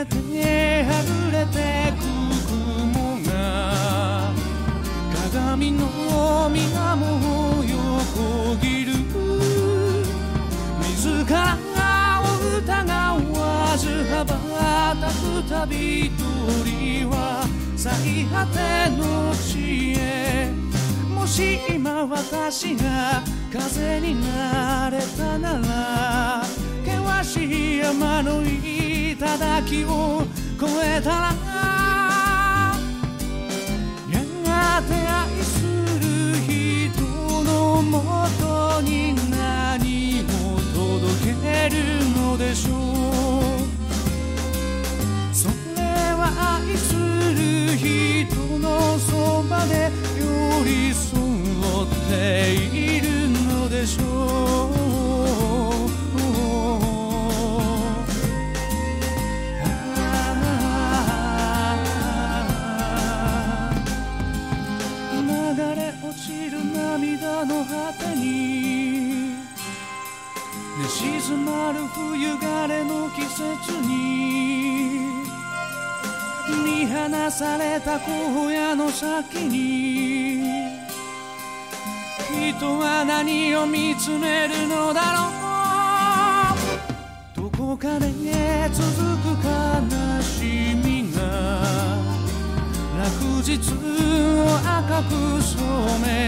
れてはぐれてく雲が鏡の水面を横切る自らを疑わず羽ばたく旅鳥は最果ての地へもし今私が風になれたなら険しい山の頂を越えたらやがて愛する人のもとに何を届けるのでしょう。落ちる涙の果てに寝静まる冬枯れの季節に見放された荒野の先に人は何を見つめるのだろう。どこかで続く悲しみが落日を赤く染め